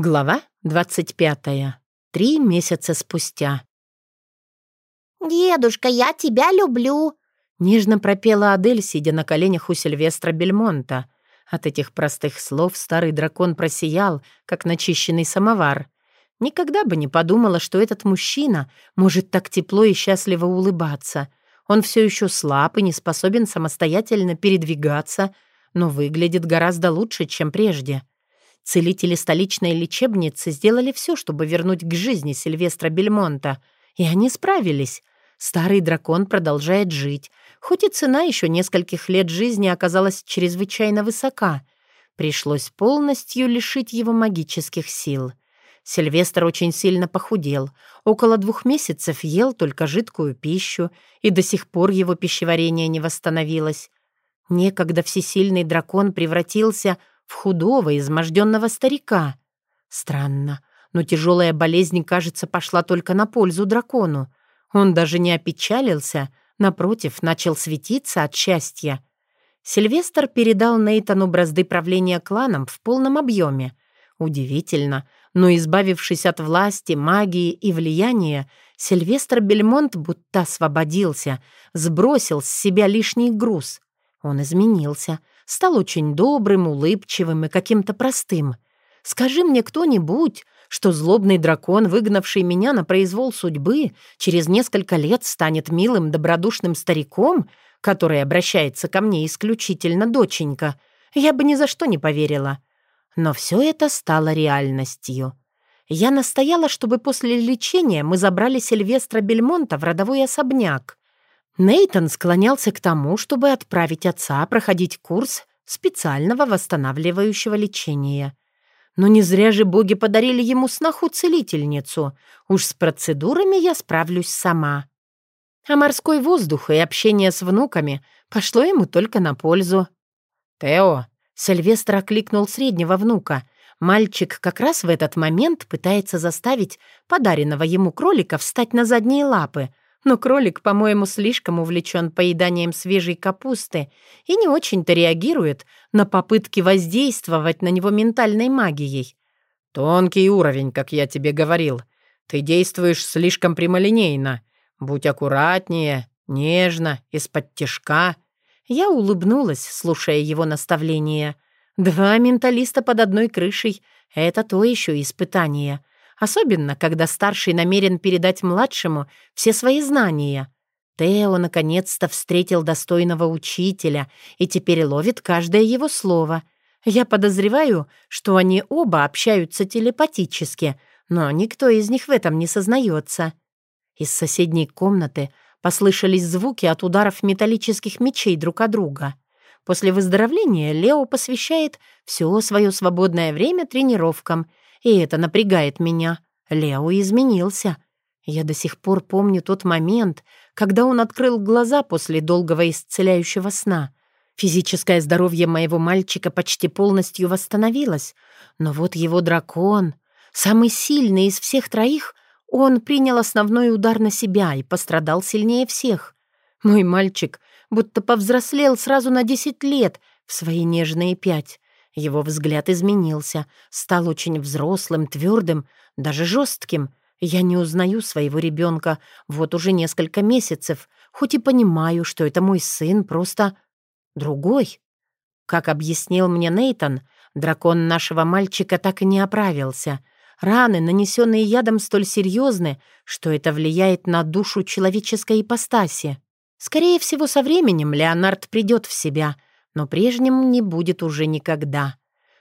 Глава 25. Три месяца спустя. «Дедушка, я тебя люблю!» Нежно пропела Адель, сидя на коленях у Сильвестра Бельмонта. От этих простых слов старый дракон просиял, как начищенный самовар. Никогда бы не подумала, что этот мужчина может так тепло и счастливо улыбаться. Он все еще слаб и не способен самостоятельно передвигаться, но выглядит гораздо лучше, чем прежде. Целители столичной лечебницы сделали все, чтобы вернуть к жизни Сильвестра Бельмонта, и они справились. Старый дракон продолжает жить, хоть и цена еще нескольких лет жизни оказалась чрезвычайно высока. Пришлось полностью лишить его магических сил. Сильвестр очень сильно похудел. Около двух месяцев ел только жидкую пищу, и до сих пор его пищеварение не восстановилось. Некогда всесильный дракон превратился в худого, изможденного старика. Странно, но тяжелая болезнь, кажется, пошла только на пользу дракону. Он даже не опечалился, напротив, начал светиться от счастья. Сильвестр передал Нейтану бразды правления кланом в полном объеме. Удивительно, но избавившись от власти, магии и влияния, Сильвестр Бельмонт будто освободился, сбросил с себя лишний груз. Он изменился, стал очень добрым, улыбчивым и каким-то простым. Скажи мне кто-нибудь, что злобный дракон, выгнавший меня на произвол судьбы, через несколько лет станет милым, добродушным стариком, который обращается ко мне исключительно доченька, я бы ни за что не поверила. Но все это стало реальностью. Я настояла, чтобы после лечения мы забрали Сильвестра Бельмонта в родовой особняк. Нейтон склонялся к тому, чтобы отправить отца проходить курс специального восстанавливающего лечения. Но не зря же боги подарили ему сноху-целительницу. Уж с процедурами я справлюсь сама. А морской воздух и общение с внуками пошло ему только на пользу. «Тео!» — Сильвестр окликнул среднего внука. Мальчик как раз в этот момент пытается заставить подаренного ему кролика встать на задние лапы — но кролик, по-моему, слишком увлечен поеданием свежей капусты и не очень-то реагирует на попытки воздействовать на него ментальной магией. «Тонкий уровень, как я тебе говорил. Ты действуешь слишком прямолинейно. Будь аккуратнее, нежно, из-под тяжка». Я улыбнулась, слушая его наставления. «Два менталиста под одной крышей — это то еще испытание». Особенно, когда старший намерен передать младшему все свои знания. Тео наконец-то встретил достойного учителя и теперь ловит каждое его слово. Я подозреваю, что они оба общаются телепатически, но никто из них в этом не сознается. Из соседней комнаты послышались звуки от ударов металлических мечей друг от друга. После выздоровления Лео посвящает все свое свободное время тренировкам — и это напрягает меня. Лео изменился. Я до сих пор помню тот момент, когда он открыл глаза после долгого исцеляющего сна. Физическое здоровье моего мальчика почти полностью восстановилось, но вот его дракон, самый сильный из всех троих, он принял основной удар на себя и пострадал сильнее всех. Мой мальчик будто повзрослел сразу на десять лет в свои нежные пять. Его взгляд изменился, стал очень взрослым, твердым, даже жестким. Я не узнаю своего ребенка вот уже несколько месяцев, хоть и понимаю, что это мой сын, просто другой. Как объяснил мне Нейтон, дракон нашего мальчика так и не оправился. Раны, нанесенные ядом, столь серьезны, что это влияет на душу человеческой ипостаси. Скорее всего, со временем Леонард придет в себя — но прежним не будет уже никогда.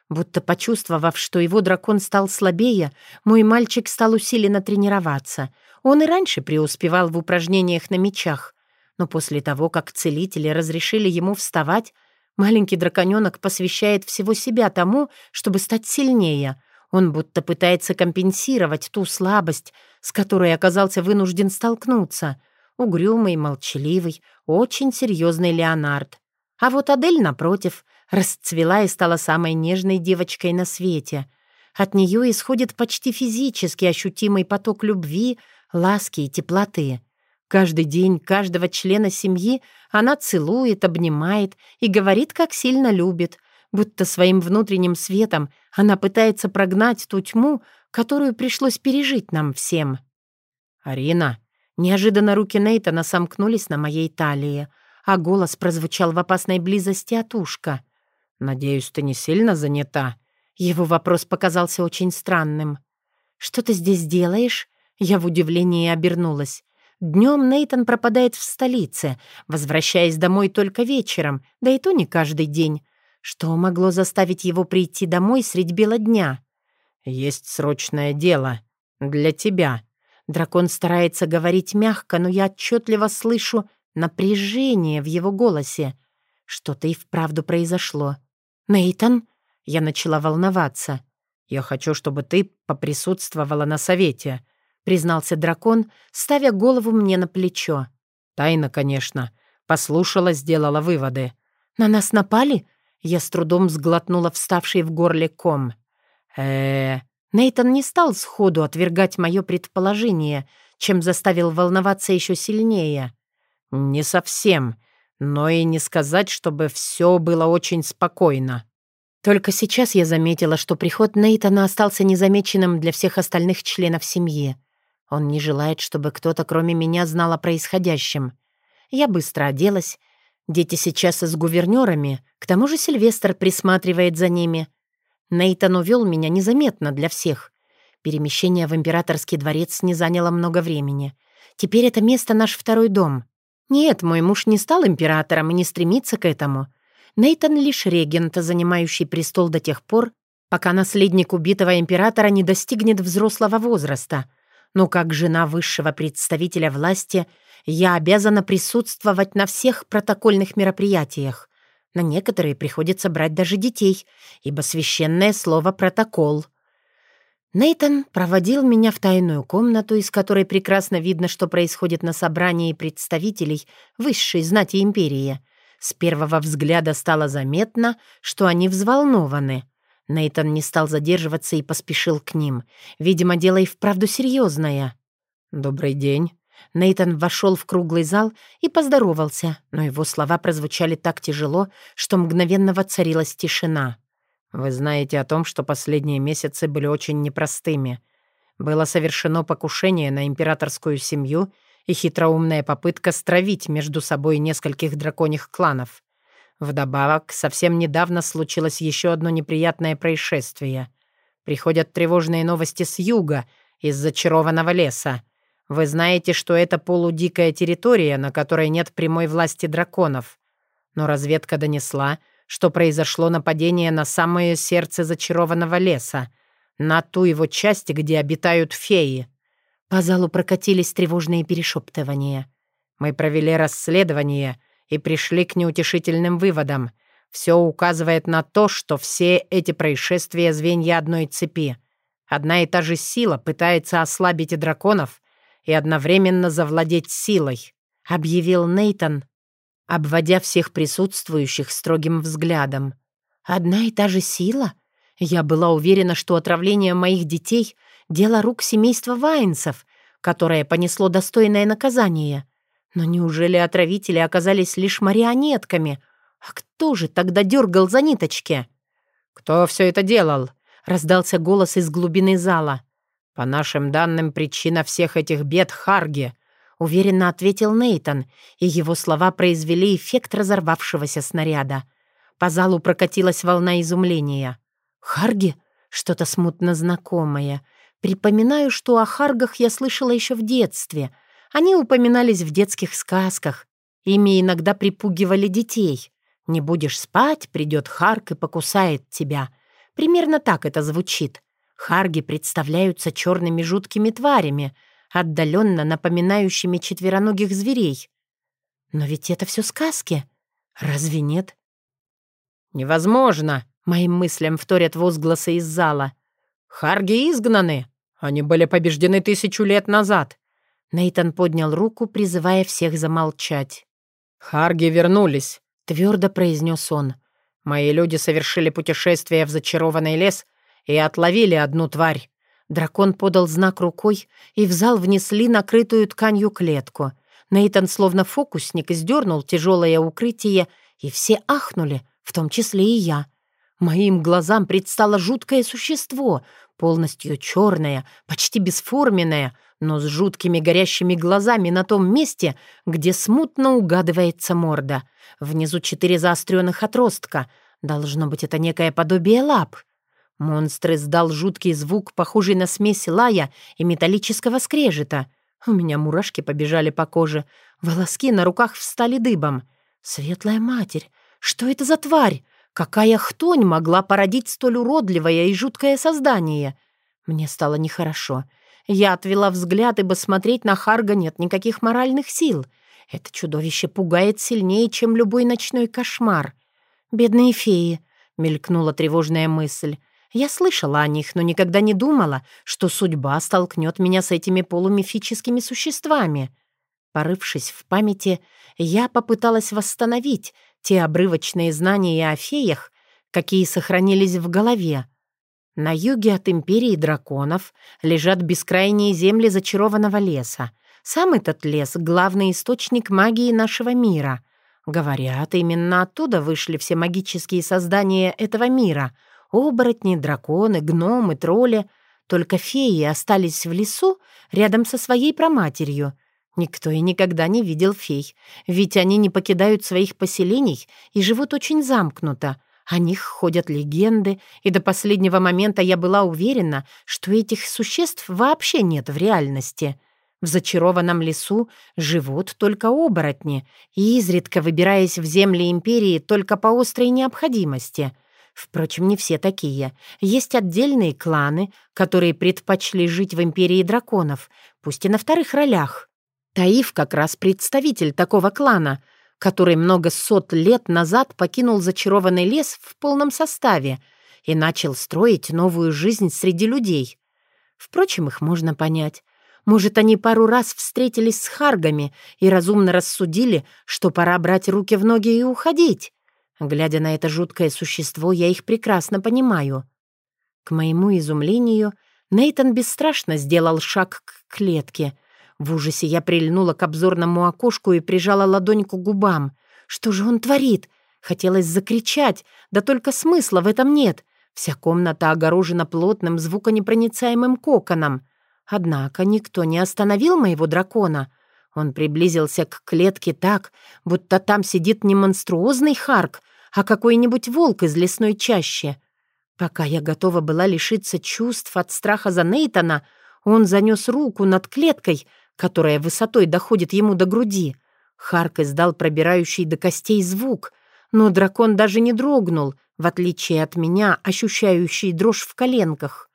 Будто почувствовав, что его дракон стал слабее, мой мальчик стал усиленно тренироваться. Он и раньше преуспевал в упражнениях на мечах. Но после того, как целители разрешили ему вставать, маленький драконёнок посвящает всего себя тому, чтобы стать сильнее. Он будто пытается компенсировать ту слабость, с которой оказался вынужден столкнуться. Угрюмый, молчаливый, очень серьезный Леонард. А вот Адель, напротив, расцвела и стала самой нежной девочкой на свете. От нее исходит почти физически ощутимый поток любви, ласки и теплоты. Каждый день каждого члена семьи она целует, обнимает и говорит, как сильно любит. будто своим внутренним светом она пытается прогнать ту тьму, которую пришлось пережить нам всем. «Арина!» Неожиданно руки Нейтана сомкнулись на моей талии, а голос прозвучал в опасной близости от ушка. «Надеюсь, ты не сильно занята?» Его вопрос показался очень странным. «Что ты здесь делаешь?» Я в удивлении обернулась. Днем Нейтан пропадает в столице, возвращаясь домой только вечером, да и то не каждый день. Что могло заставить его прийти домой средь бела дня? «Есть срочное дело. Для тебя». Дракон старается говорить мягко, но я отчетливо слышу напряжение в его голосе. Что-то и вправду произошло. «Нейтан?» Я начала волноваться. «Я хочу, чтобы ты поприсутствовала на совете», — признался дракон, ставя голову мне на плечо. «Тайна, конечно. Послушала, сделала выводы». «На нас напали?» Я с трудом сглотнула вставший в горле ком. э Нейтан не стал сходу отвергать мое предположение, чем заставил волноваться еще сильнее. «Не совсем, но и не сказать, чтобы все было очень спокойно». Только сейчас я заметила, что приход Нейтана остался незамеченным для всех остальных членов семьи. Он не желает, чтобы кто-то, кроме меня, знал о происходящем. Я быстро оделась. Дети сейчас с гувернерами, к тому же Сильвестр присматривает за ними. Нейтан увел меня незаметно для всех. Перемещение в императорский дворец не заняло много времени. Теперь это место наш второй дом. Нет, мой муж не стал императором и не стремится к этому. Нейтан лишь регент, занимающий престол до тех пор, пока наследник убитого императора не достигнет взрослого возраста. Но как жена высшего представителя власти я обязана присутствовать на всех протокольных мероприятиях. На некоторые приходится брать даже детей, ибо священное слово «протокол». Нейтан проводил меня в тайную комнату, из которой прекрасно видно, что происходит на собрании представителей высшей знати империи — с первого взгляда стало заметно, что они взволнованы. Нейтан не стал задерживаться и поспешил к ним. Видимо, дело и вправду серьезное. «Добрый день». Нейтан вошел в круглый зал и поздоровался, но его слова прозвучали так тяжело, что мгновенно воцарилась тишина. «Вы знаете о том, что последние месяцы были очень непростыми. Было совершено покушение на императорскую семью — и хитроумная попытка стравить между собой нескольких драконьих кланов. Вдобавок, совсем недавно случилось еще одно неприятное происшествие. Приходят тревожные новости с юга, из зачарованного леса. Вы знаете, что это полудикая территория, на которой нет прямой власти драконов. Но разведка донесла, что произошло нападение на самое сердце зачарованного леса, на ту его часть, где обитают феи. По залу прокатились тревожные перешептывания. Мы провели расследование и пришли к неутешительным выводам. Все указывает на то, что все эти происшествия — звенья одной цепи. Одна и та же сила пытается ослабить драконов и одновременно завладеть силой, объявил Нейтон, обводя всех присутствующих строгим взглядом. «Одна и та же сила?» Я была уверена, что отравление моих детей — дело рук семейства Вайнсов, которое понесло достойное наказание. Но неужели отравители оказались лишь марионетками? А кто же тогда дергал за ниточки? «Кто все это делал?» — раздался голос из глубины зала. «По нашим данным, причина всех этих бед — Харги», — уверенно ответил Нейтон, и его слова произвели эффект разорвавшегося снаряда. По залу прокатилась волна изумления. «Харги? Что-то смутно знакомое. Припоминаю, что о харгах я слышала еще в детстве. Они упоминались в детских сказках. Ими иногда припугивали детей. «Не будешь спать, придет харг и покусает тебя». Примерно так это звучит. Харги представляются черными жуткими тварями, отдаленно напоминающими четвероногих зверей. Но ведь это все сказки. Разве нет? «Невозможно!» — моим мыслям вторят возгласы из зала. «Харги изгнаны! Они были побеждены тысячу лет назад!» Нейтан поднял руку, призывая всех замолчать. «Харги вернулись», — твердо произнес он. «Мои люди совершили путешествие в зачарованный лес и отловили одну тварь». Дракон подал знак рукой, и в зал внесли накрытую тканью клетку. Нейтан, словно фокусник, издернул тяжелое укрытие, и все ахнули, в том числе и я. Моим глазам предстало жуткое существо, полностью черное, почти бесформенное, но с жуткими горящими глазами на том месте, где смутно угадывается морда. Внизу четыре заостренных отростка. Должно быть, это некое подобие лап. Монстр издал жуткий звук, похожий на смесь лая и металлического скрежета. У меня мурашки побежали по коже, волоски на руках встали дыбом. Светлая матерь, что это за тварь? Какая хтонь могла породить столь уродливое и жуткое создание? Мне стало нехорошо. Я отвела взгляд, ибо смотреть на Харга нет никаких моральных сил. Это чудовище пугает сильнее, чем любой ночной кошмар. «Бедные феи», — мелькнула тревожная мысль. Я слышала о них, но никогда не думала, что судьба столкнет меня с этими полумифическими существами. Порывшись в памяти, я попыталась восстановить те обрывочные знания о феях, какие сохранились в голове. На юге от Империи драконов лежат бескрайние земли зачарованного леса. Сам этот лес — главный источник магии нашего мира. Говорят, именно оттуда вышли все магические создания этого мира — Оборотни, драконы, гномы, тролли. Только феи остались в лесу рядом со своей проматерью. Никто и никогда не видел фей, ведь они не покидают своих поселений и живут очень замкнуто. О них ходят легенды, и до последнего момента я была уверена, что этих существ вообще нет в реальности. В зачарованном лесу живут только оборотни, и изредка выбираясь в земли Империи только по острой необходимости — Впрочем, не все такие. Есть отдельные кланы, которые предпочли жить в империи драконов, пусть и на вторых ролях. Таиф как раз представитель такого клана, который много сот лет назад покинул зачарованный лес в полном составе и начал строить новую жизнь среди людей. Впрочем, их можно понять. Может, они пару раз встретились с харгами и разумно рассудили, что пора брать руки в ноги и уходить. Глядя на это жуткое существо, я их прекрасно понимаю. К моему изумлению, Нейтон бесстрашно сделал шаг к клетке. В ужасе я прильнула к обзорному окошку и прижала ладонь к губам. Что же он творит? Хотелось закричать, да только смысла в этом нет. Вся комната огорожена плотным звуконепроницаемым коконом. Однако никто не остановил моего дракона. Он приблизился к клетке так, будто там сидит не монструозный Харк, а какой-нибудь волк из лесной чащи. Пока я готова была лишиться чувств от страха за Нейтона, он занес руку над клеткой, которая высотой доходит ему до груди. Харк издал пробирающий до костей звук, но дракон даже не дрогнул, в отличие от меня, ощущающий дрожь в коленках.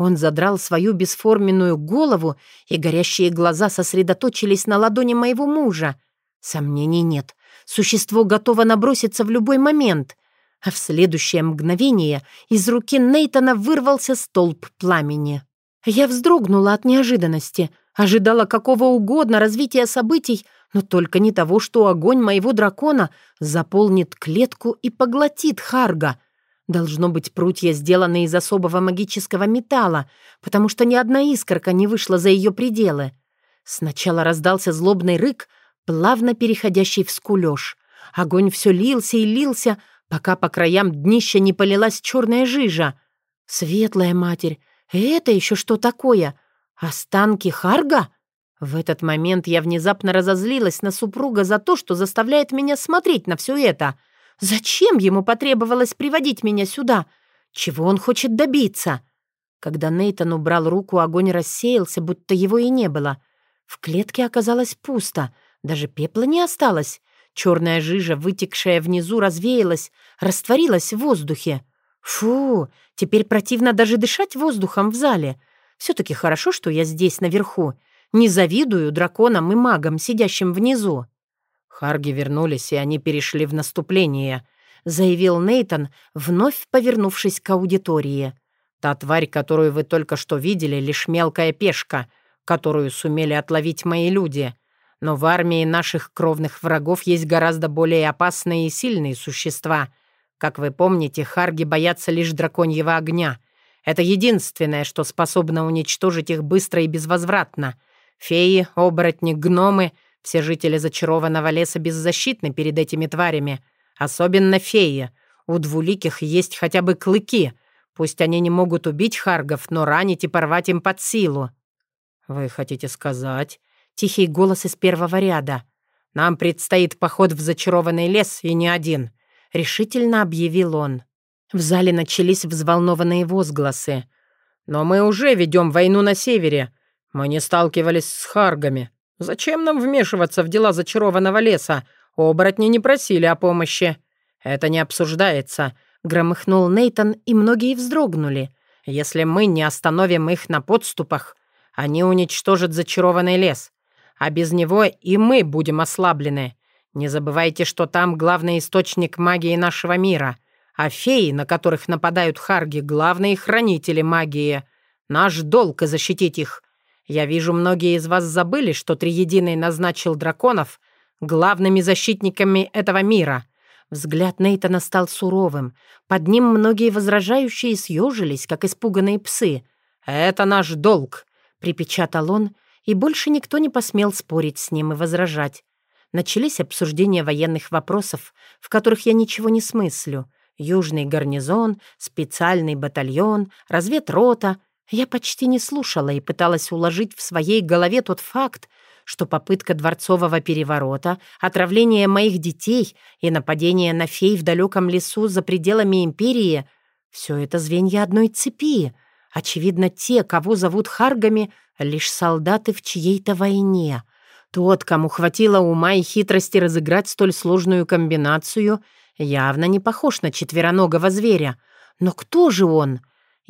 Он задрал свою бесформенную голову, и горящие глаза сосредоточились на ладони моего мужа. Сомнений нет. Существо готово наброситься в любой момент. А в следующее мгновение из руки Нейтона вырвался столб пламени. Я вздрогнула от неожиданности, ожидала какого угодно развития событий, но только не того, что огонь моего дракона заполнит клетку и поглотит Харга — Должно быть, прутья сделаны из особого магического металла, потому что ни одна искорка не вышла за ее пределы. Сначала раздался злобный рык, плавно переходящий в скулёж. Огонь все лился и лился, пока по краям днища не полилась черная жижа. Светлая матерь, это еще что такое? Останки Харга? В этот момент я внезапно разозлилась на супруга за то, что заставляет меня смотреть на все это — Зачем ему потребовалось приводить меня сюда? Чего он хочет добиться? Когда Нейтан убрал руку, огонь рассеялся, будто его и не было. В клетке оказалось пусто, даже пепла не осталось. Черная жижа, вытекшая внизу, развеялась, растворилась в воздухе. Фу, теперь противно даже дышать воздухом в зале. Все-таки хорошо, что я здесь, наверху. Не завидую драконам и магам, сидящим внизу. Харги вернулись, и они перешли в наступление», — заявил Нейтон, вновь повернувшись к аудитории. «Та тварь, которую вы только что видели, лишь мелкая пешка, которую сумели отловить мои люди. Но в армии наших кровных врагов есть гораздо более опасные и сильные существа. Как вы помните, Харги боятся лишь драконьего огня. Это единственное, что способно уничтожить их быстро и безвозвратно. Феи, оборотни, гномы — все жители зачарованного леса беззащитны перед этими тварями, особенно феи. У двуликих есть хотя бы клыки. Пусть они не могут убить харгов, но ранить и порвать им под силу». «Вы хотите сказать?» Тихий голос из первого ряда. «Нам предстоит поход в зачарованный лес, и не один», — решительно объявил он. В зале начались взволнованные возгласы. «Но мы уже ведем войну на севере. Мы не сталкивались с харгами. Зачем нам вмешиваться в дела зачарованного леса? Оборотни не просили о помощи». «Это не обсуждается», — громыхнул Нейтон, и многие вздрогнули. «Если мы не остановим их на подступах, они уничтожат зачарованный лес а без него и мы будем ослаблены. Не забывайте, что там главный источник магии нашего мира, а феи, на которых нападают харги, главные хранители магии. Наш долг — защитить их. Я вижу, многие из вас забыли, что Триединый назначил драконов главными защитниками этого мира». Взгляд Нейтана стал суровым. Под ним многие возражающие съежились, как испуганные псы. «Это наш долг», — припечатал он, и больше никто не посмел спорить с ним и возражать. Начались обсуждения военных вопросов, в которых я ничего не смыслю. Южный гарнизон, специальный батальон, разведрота. Я почти не слушала и пыталась уложить в своей голове тот факт, что попытка дворцового переворота, отравление моих детей и нападение на фей в далеком лесу за пределами империи — все это звенья одной цепи. Очевидно, те, кого зовут Харгами, лишь солдаты в чьей-то войне. Тот, кому хватило ума и хитрости разыграть столь сложную комбинацию, явно не похож на четвероногого зверя. Но кто же он?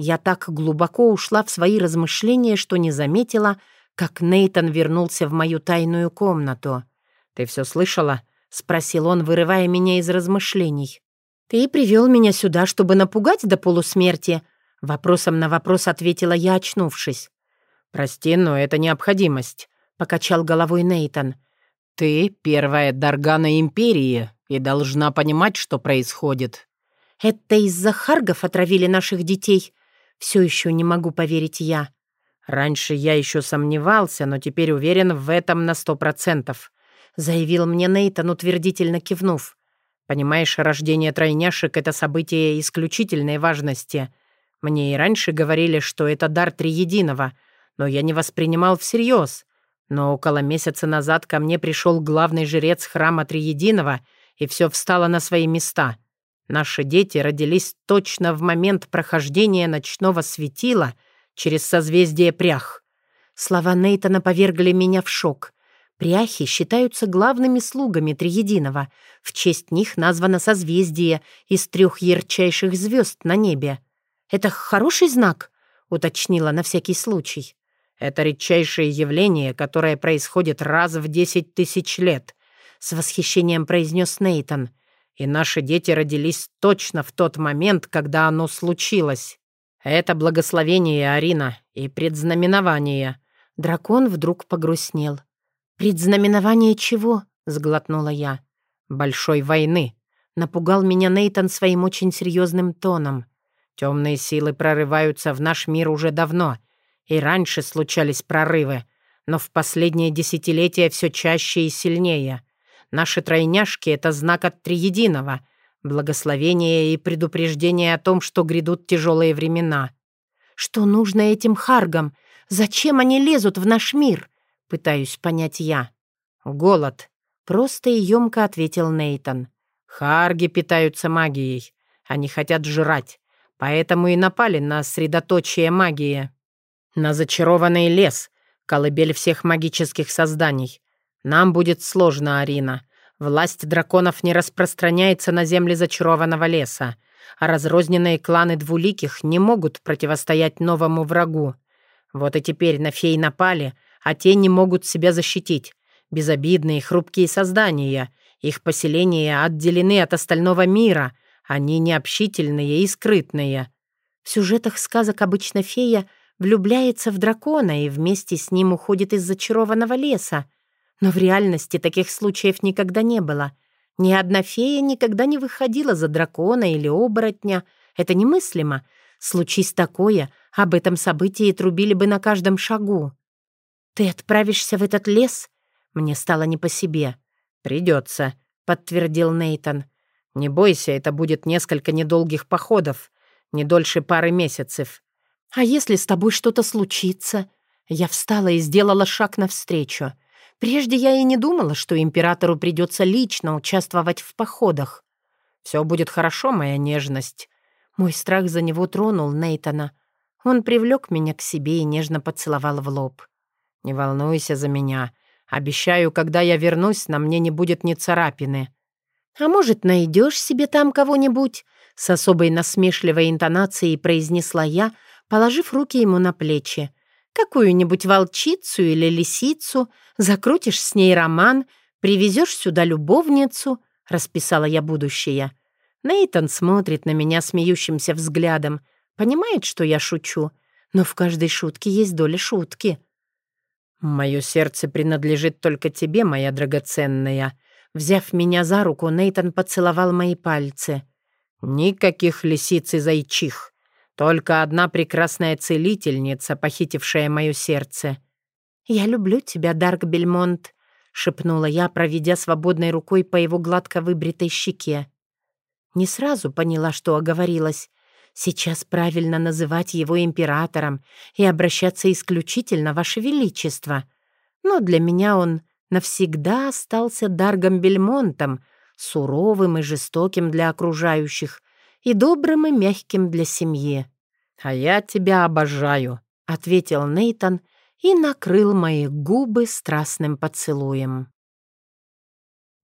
Я так глубоко ушла в свои размышления, что не заметила, как Нейтон вернулся в мою тайную комнату. «Ты все слышала?» — спросил он, вырывая меня из размышлений. «Ты привел меня сюда, чтобы напугать до полусмерти?» Вопросом на вопрос ответила я, очнувшись. «Прости, но это необходимость», — покачал головой Нейтон. «Ты первая Даргана Империи и должна понимать, что происходит». «Это из-за харгов отравили наших детей?» Все еще не могу поверить я. «Раньше я еще сомневался, но теперь уверен в этом на сто процентов», — заявил мне Нейтан, утвердительно кивнув. «Понимаешь, рождение тройняшек — это событие исключительной важности. Мне и раньше говорили, что это дар Триединого — но я не воспринимал всерьез. Но около месяца назад ко мне пришел главный жрец храма Триединого, и все встало на свои места. Наши дети родились точно в момент прохождения ночного светила через созвездие прях. Слова Нейтана повергли меня в шок. Пряхи считаются главными слугами Триединого. В честь них названо созвездие из трех ярчайших звезд на небе. «Это хороший знак?» — уточнила на всякий случай. Это редчайшее явление, которое происходит раз в десять тысяч лет», — с восхищением произнес Нейтон. «И наши дети родились точно в тот момент, когда оно случилось. Это благословение, Арина, и предзнаменование». Дракон вдруг погрустнел. «Предзнаменование чего?» — сглотнула я. «Большой войны», — напугал меня Нейтон своим очень серьезным тоном. «Темные силы прорываются в наш мир уже давно» И раньше случались прорывы, но в последние десятилетия все чаще и сильнее. Наши тройняшки — это знак от Триединого, благословение и предупреждение о том, что грядут тяжелые времена. «Что нужно этим харгам? Зачем они лезут в наш мир?» — пытаюсь понять я. «Голод», — просто и емко ответил Нейтон. «Харги питаются магией. Они хотят жрать, поэтому и напали на средоточие магии». На зачарованный лес, колыбель всех магических созданий. Нам будет сложно, Арина. Власть драконов не распространяется на земли зачарованного леса, а разрозненные кланы двуликих не могут противостоять новому врагу. Вот и теперь на фей напали, а те не могут себя защитить. Безобидные, хрупкие создания. Их поселения отделены от остального мира. Они необщительные и скрытные. В сюжетах сказок обычно фея — влюбляется в дракона и вместе с ним уходит из зачарованного леса. Но в реальности таких случаев никогда не было. Ни одна фея никогда не выходила за дракона или оборотня. Это немыслимо. Случись такое, об этом событии трубили бы на каждом шагу. «Ты отправишься в этот лес?» Мне стало не по себе. «Придется», — подтвердил Нейтон. Не бойся, это будет несколько недолгих походов, не дольше пары месяцев. А если с тобой что-то случится? Я встала и сделала шаг навстречу. Прежде я и не думала, что императору придется лично участвовать в походах. Все будет хорошо, моя нежность. Мой страх за него тронул Нейтона. Он привлек меня к себе и нежно поцеловал в лоб. «Не волнуйся за меня. Обещаю, когда я вернусь, на мне не будет ни царапины». «А может, найдешь себе там кого-нибудь?» С особой насмешливой интонацией произнесла я, положив руки ему на плечи. «Какую-нибудь волчицу или лисицу, закрутишь с ней роман, привезешь сюда любовницу», — расписала я будущее. Нейтон смотрит на меня смеющимся взглядом, понимает, что я шучу, но в каждой шутке есть доля шутки. «Мое сердце принадлежит только тебе, моя драгоценная». Взяв меня за руку, Нейтон поцеловал мои пальцы. «Никаких лисиц и зайчих. Только одна прекрасная целительница, похитившая мое сердце». «Я люблю тебя, Дарк Бельмонт», — шепнула я, проведя свободной рукой по его гладко выбритой щеке. Не сразу поняла, что оговорилась. Сейчас правильно называть его императором и обращаться исключительно, Ваше Величество. Но для меня он навсегда остался Даргом Бельмонтом, суровым и жестоким для окружающих и добрым и мягким для семьи. «А я тебя обожаю», — ответил Нейтон и накрыл мои губы страстным поцелуем.